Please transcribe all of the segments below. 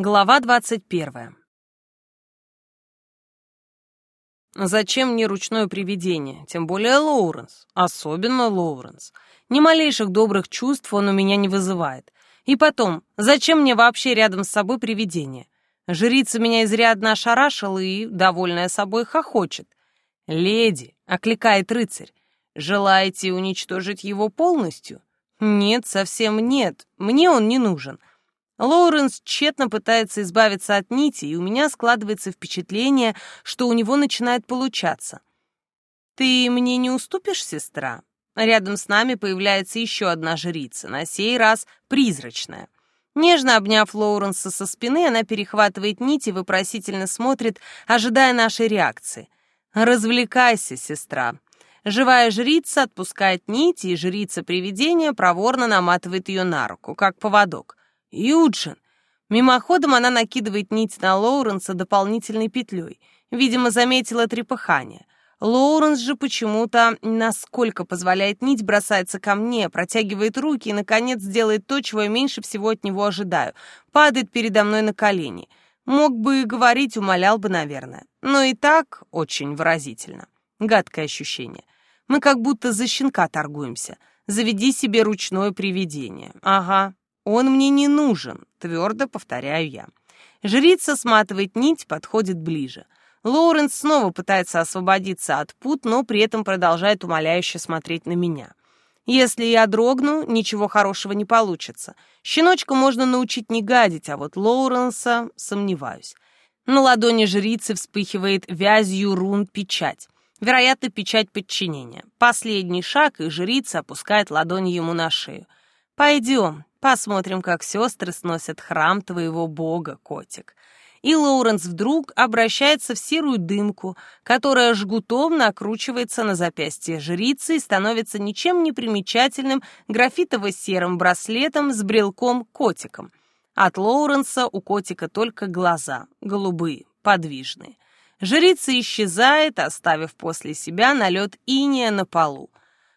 Глава двадцать первая. Зачем мне ручное привидение? Тем более Лоуренс. Особенно Лоуренс. Ни малейших добрых чувств он у меня не вызывает. И потом, зачем мне вообще рядом с собой привидение? Жрица меня изрядно ошарашила и, довольная собой, хохочет. «Леди», — окликает рыцарь, — «желаете уничтожить его полностью?» «Нет, совсем нет. Мне он не нужен. Лоуренс тщетно пытается избавиться от нити, и у меня складывается впечатление, что у него начинает получаться. «Ты мне не уступишь, сестра?» Рядом с нами появляется еще одна жрица, на сей раз призрачная. Нежно обняв Лоуренса со спины, она перехватывает нить и вопросительно смотрит, ожидая нашей реакции. «Развлекайся, сестра». Живая жрица отпускает нить, и жрица-привидение проворно наматывает ее на руку, как поводок. «Юджин!» Мимоходом она накидывает нить на Лоуренса дополнительной петлей. Видимо, заметила трепыхание. Лоуренс же почему-то, насколько позволяет нить, бросается ко мне, протягивает руки и, наконец, делает то, чего я меньше всего от него ожидаю. Падает передо мной на колени. Мог бы и говорить, умолял бы, наверное. Но и так очень выразительно. Гадкое ощущение. Мы как будто за щенка торгуемся. Заведи себе ручное привидение. Ага, он мне не нужен, твердо повторяю я. Жрица сматывает нить, подходит ближе. Лоуренс снова пытается освободиться от пут, но при этом продолжает умоляюще смотреть на меня. Если я дрогну, ничего хорошего не получится. Щеночка можно научить не гадить, а вот Лоуренса сомневаюсь. На ладони жрицы вспыхивает вязью рун печать. Вероятно, печать подчинения. Последний шаг, и жрица опускает ладонь ему на шею. «Пойдем, посмотрим, как сестры сносят храм твоего бога, котик». И Лоуренс вдруг обращается в серую дымку, которая жгутом накручивается на запястье жрицы и становится ничем не примечательным графитово-серым браслетом с брелком-котиком. От Лоуренса у котика только глаза, голубые, подвижные. Жрица исчезает, оставив после себя налет иния на полу.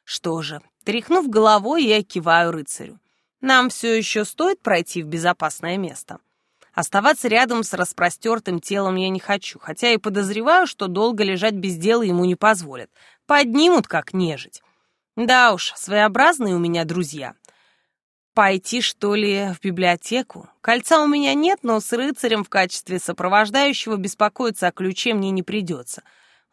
Что же, Тряхнув головой, я киваю рыцарю. Нам все еще стоит пройти в безопасное место. Оставаться рядом с распростертым телом я не хочу, хотя и подозреваю, что долго лежать без дела ему не позволят. Поднимут, как нежить. Да уж, своеобразные у меня друзья. Пойти, что ли, в библиотеку? Кольца у меня нет, но с рыцарем в качестве сопровождающего беспокоиться о ключе мне не придется.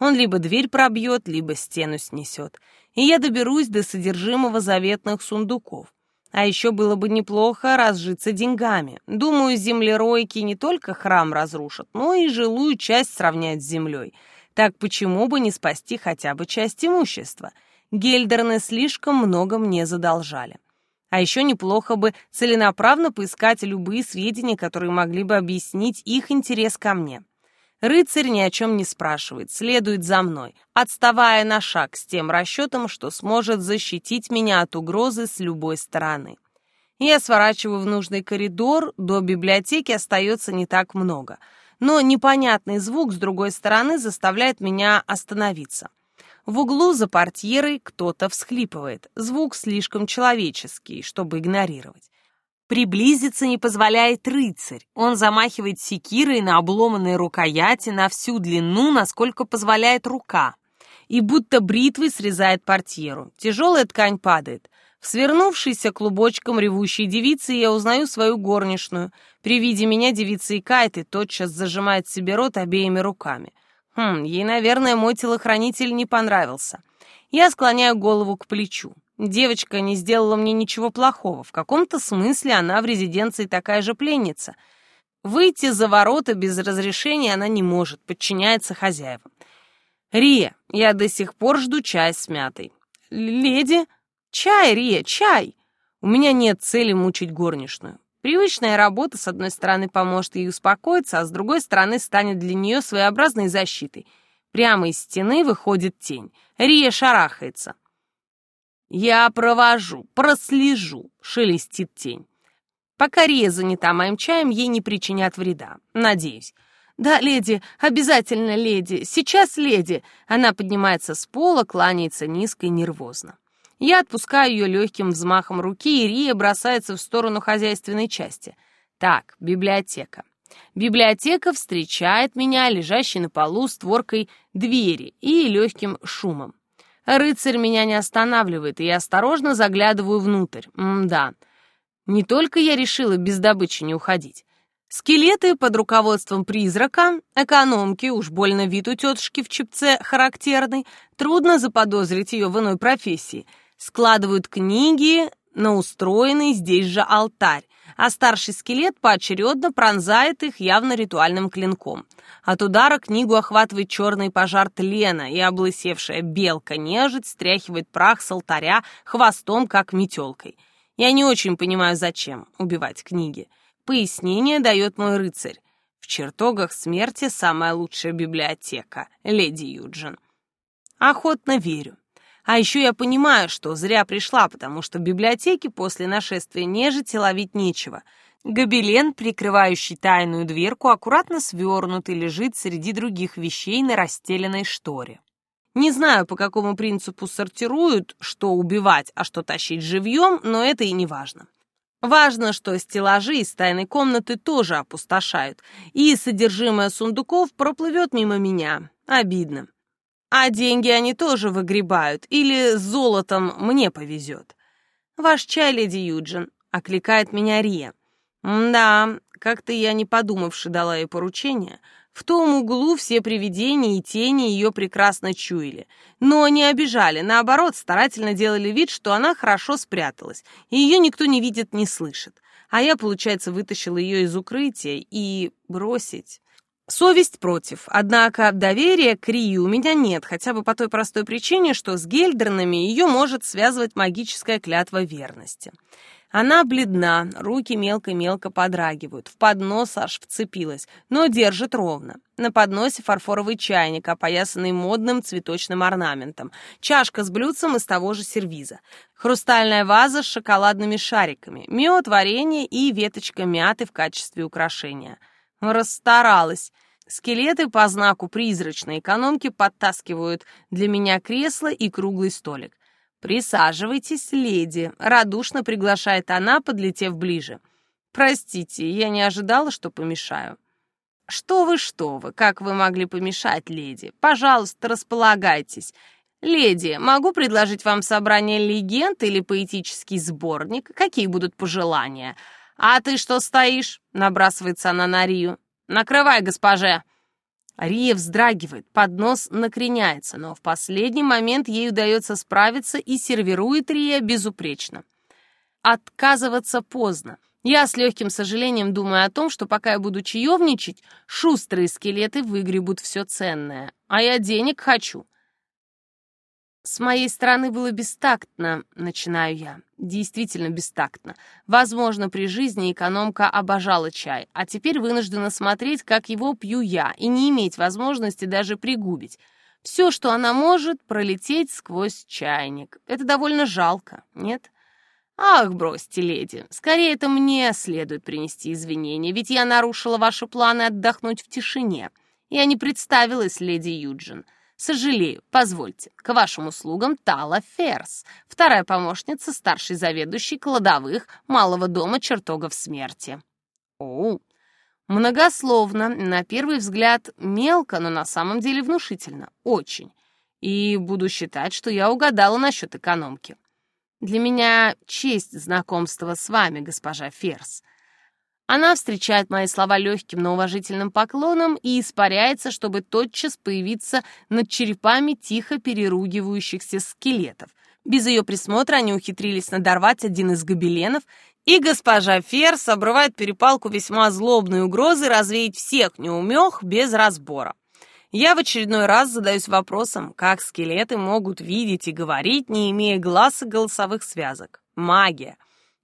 Он либо дверь пробьет, либо стену снесет и я доберусь до содержимого заветных сундуков. А еще было бы неплохо разжиться деньгами. Думаю, землеройки не только храм разрушат, но и жилую часть сравняют с землей. Так почему бы не спасти хотя бы часть имущества? Гельдерны слишком много мне задолжали. А еще неплохо бы целенаправно поискать любые сведения, которые могли бы объяснить их интерес ко мне. Рыцарь ни о чем не спрашивает, следует за мной, отставая на шаг с тем расчетом, что сможет защитить меня от угрозы с любой стороны. Я сворачиваю в нужный коридор, до библиотеки остается не так много, но непонятный звук с другой стороны заставляет меня остановиться. В углу за портьерой кто-то всхлипывает, звук слишком человеческий, чтобы игнорировать. Приблизиться не позволяет рыцарь. Он замахивает секирой на обломанной рукояти на всю длину, насколько позволяет рука. И будто бритвой срезает портьеру. Тяжелая ткань падает. В свернувшейся клубочком ревущей девицы я узнаю свою горничную. При виде меня девица икает и тотчас зажимает себе рот обеими руками. Хм, ей, наверное, мой телохранитель не понравился. Я склоняю голову к плечу. Девочка не сделала мне ничего плохого. В каком-то смысле она в резиденции такая же пленница. Выйти за ворота без разрешения она не может, подчиняется хозяевам. «Рия, я до сих пор жду чай с мятой». «Леди?» «Чай, Рия, чай!» У меня нет цели мучить горничную. Привычная работа, с одной стороны, поможет ей успокоиться, а с другой стороны, станет для нее своеобразной защитой. Прямо из стены выходит тень. Рия шарахается. «Я провожу, прослежу», — шелестит тень. Пока Рия занята моим чаем, ей не причинят вреда. Надеюсь. «Да, леди, обязательно, леди, сейчас, леди!» Она поднимается с пола, кланяется низко и нервозно. Я отпускаю ее легким взмахом руки, и Рия бросается в сторону хозяйственной части. Так, библиотека. Библиотека встречает меня, лежащей на полу, створкой двери и легким шумом. Рыцарь меня не останавливает, и я осторожно заглядываю внутрь. М-да. Не только я решила без добычи не уходить. Скелеты под руководством призрака, экономки, уж больно вид у тетушки в чипце характерный, трудно заподозрить ее в иной профессии, складывают книги на устроенный здесь же алтарь, а старший скелет поочередно пронзает их явно ритуальным клинком. От удара книгу охватывает черный пожар тлена, и облысевшая белка-нежить стряхивает прах с алтаря хвостом, как метелкой. Я не очень понимаю, зачем убивать книги. Пояснение дает мой рыцарь. В чертогах смерти самая лучшая библиотека, леди Юджин. Охотно верю. А еще я понимаю, что зря пришла, потому что в библиотеке после нашествия нежити ловить нечего. Гобелен, прикрывающий тайную дверку, аккуратно свернут и лежит среди других вещей на расстеленной шторе. Не знаю, по какому принципу сортируют, что убивать, а что тащить живьем, но это и не важно. Важно, что стеллажи из тайной комнаты тоже опустошают, и содержимое сундуков проплывет мимо меня. Обидно. А деньги они тоже выгребают, или с золотом мне повезет. «Ваш чай, леди Юджин», — окликает меня Рия. «Да, как-то я, не подумавши, дала ей поручение. В том углу все привидения и тени ее прекрасно чуяли. Но не обижали, наоборот, старательно делали вид, что она хорошо спряталась, и ее никто не видит, не слышит. А я, получается, вытащила ее из укрытия и бросить... Совесть против, однако доверия к Рии у меня нет, хотя бы по той простой причине, что с Гельдернами ее может связывать магическая клятва верности. Она бледна, руки мелко-мелко подрагивают, в поднос аж вцепилась, но держит ровно. На подносе фарфоровый чайник, опоясанный модным цветочным орнаментом, чашка с блюдцем из того же сервиза, хрустальная ваза с шоколадными шариками, мед, варенье и веточка мяты в качестве украшения. Расстаралась. Скелеты по знаку призрачной экономки подтаскивают для меня кресло и круглый столик. «Присаживайтесь, леди», — радушно приглашает она, подлетев ближе. «Простите, я не ожидала, что помешаю». «Что вы, что вы, как вы могли помешать, леди? Пожалуйста, располагайтесь. Леди, могу предложить вам собрание легенд или поэтический сборник? Какие будут пожелания? А ты что стоишь?» — набрасывается она на Рию. «Накрывай, госпоже!» Рия вздрагивает, поднос накреняется, но в последний момент ей удается справиться и сервирует Рия безупречно. Отказываться поздно. Я с легким сожалением думаю о том, что пока я буду чаевничать, шустрые скелеты выгребут все ценное, а я денег хочу — с моей стороны было бестактно, начинаю я. Действительно бестактно. Возможно, при жизни экономка обожала чай, а теперь вынуждена смотреть, как его пью я, и не иметь возможности даже пригубить. Все, что она может, пролететь сквозь чайник. Это довольно жалко, нет? Ах, бросьте, леди. Скорее, это мне следует принести извинения, ведь я нарушила ваши планы отдохнуть в тишине. Я не представилась, леди Юджин. Сожалею, позвольте, к вашим услугам Тала Ферс, вторая помощница старшей заведующей кладовых малого дома чертогов смерти. Оу, многословно, на первый взгляд мелко, но на самом деле внушительно, очень. И буду считать, что я угадала насчет экономки. Для меня честь знакомства с вами, госпожа Ферс. Она встречает мои слова легким, но уважительным поклоном и испаряется, чтобы тотчас появиться над черепами тихо переругивающихся скелетов. Без ее присмотра они ухитрились надорвать один из гобеленов, и госпожа Ферс обрывает перепалку весьма злобной угрозы развеять всех неумех без разбора. Я в очередной раз задаюсь вопросом, как скелеты могут видеть и говорить, не имея глаз и голосовых связок. Магия.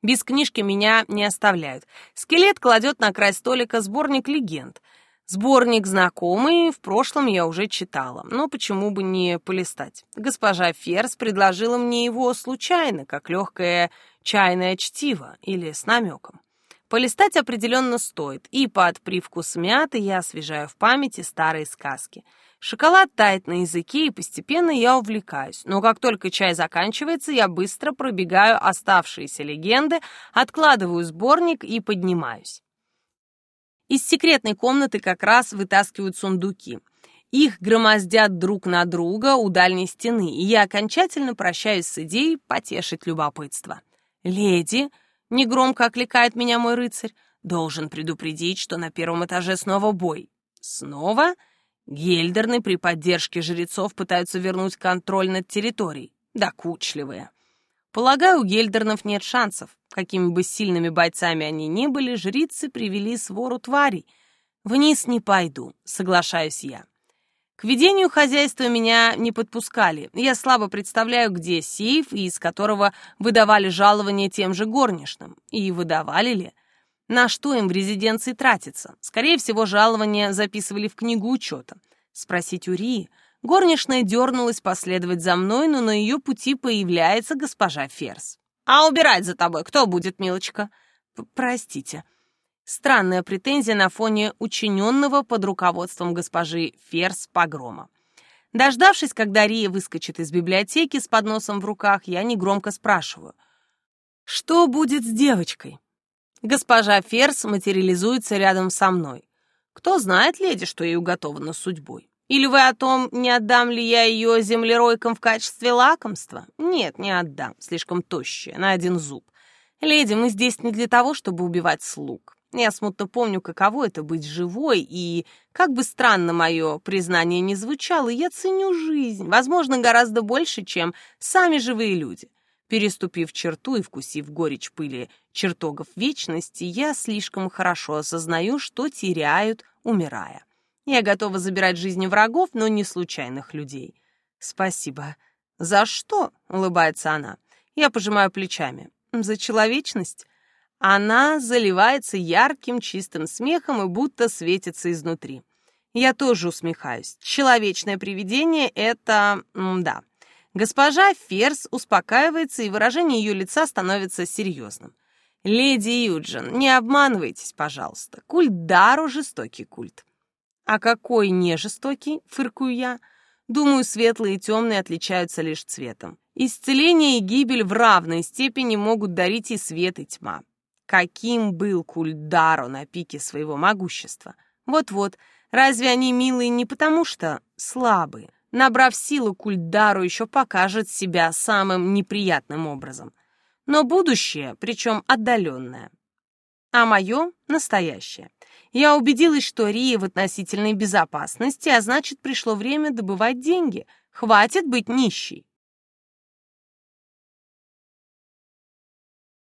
Без книжки меня не оставляют. Скелет кладет на край столика сборник легенд. Сборник знакомый, в прошлом я уже читала, но почему бы не полистать? Госпожа Ферс предложила мне его случайно, как легкое чайное чтиво или с намеком. Полистать определенно стоит, и под привкус мяты я освежаю в памяти старые сказки — Шоколад тает на языке, и постепенно я увлекаюсь. Но как только чай заканчивается, я быстро пробегаю оставшиеся легенды, откладываю сборник и поднимаюсь. Из секретной комнаты как раз вытаскивают сундуки. Их громоздят друг на друга у дальней стены, и я окончательно прощаюсь с идеей потешить любопытство. «Леди!» — негромко окликает меня мой рыцарь. «Должен предупредить, что на первом этаже снова бой». «Снова?» Гельдерны при поддержке жрецов пытаются вернуть контроль над территорией. Докучливые. Полагаю, у гельдернов нет шансов. Какими бы сильными бойцами они ни были, жрицы привели свору тварей. Вниз не пойду, соглашаюсь я. К ведению хозяйства меня не подпускали. Я слабо представляю, где сейф, из которого выдавали жалования тем же горничным. И выдавали ли? На что им в резиденции тратиться? Скорее всего, жалования записывали в книгу учета. Спросить у Рии. Горничная дернулась последовать за мной, но на ее пути появляется госпожа Ферс. «А убирать за тобой кто будет, милочка?» «Простите». Странная претензия на фоне учиненного под руководством госпожи Ферс погрома. Дождавшись, когда Рия выскочит из библиотеки с подносом в руках, я негромко спрашиваю. «Что будет с девочкой?» Госпожа Ферс материализуется рядом со мной. Кто знает, леди, что ей уготовано судьбой? Или вы о том, не отдам ли я ее землеройкам в качестве лакомства? Нет, не отдам, слишком тощая, на один зуб. Леди, мы здесь не для того, чтобы убивать слуг. Я смутно помню, каково это быть живой, и, как бы странно мое признание не звучало, я ценю жизнь, возможно, гораздо больше, чем сами живые люди. Переступив черту и вкусив горечь пыли чертогов вечности, я слишком хорошо осознаю, что теряют, умирая. Я готова забирать жизни врагов, но не случайных людей. Спасибо. За что? Улыбается она. Я пожимаю плечами. За человечность. Она заливается ярким чистым смехом и будто светится изнутри. Я тоже усмехаюсь. Человечное привидение — это... да. Госпожа Ферс успокаивается, и выражение ее лица становится серьезным. «Леди Юджин, не обманывайтесь, пожалуйста. Культ Дару — жестокий культ. А какой не жестокий, фыркую я. Думаю, светлые и темные отличаются лишь цветом. Исцеление и гибель в равной степени могут дарить и свет, и тьма. Каким был культ Даро на пике своего могущества? Вот-вот, разве они милые не потому что слабые? Набрав силу, культ Даро еще покажет себя самым неприятным образом. Но будущее, причем отдаленное. А мое — настоящее. Я убедилась, что Рия в относительной безопасности, а значит, пришло время добывать деньги. Хватит быть нищей.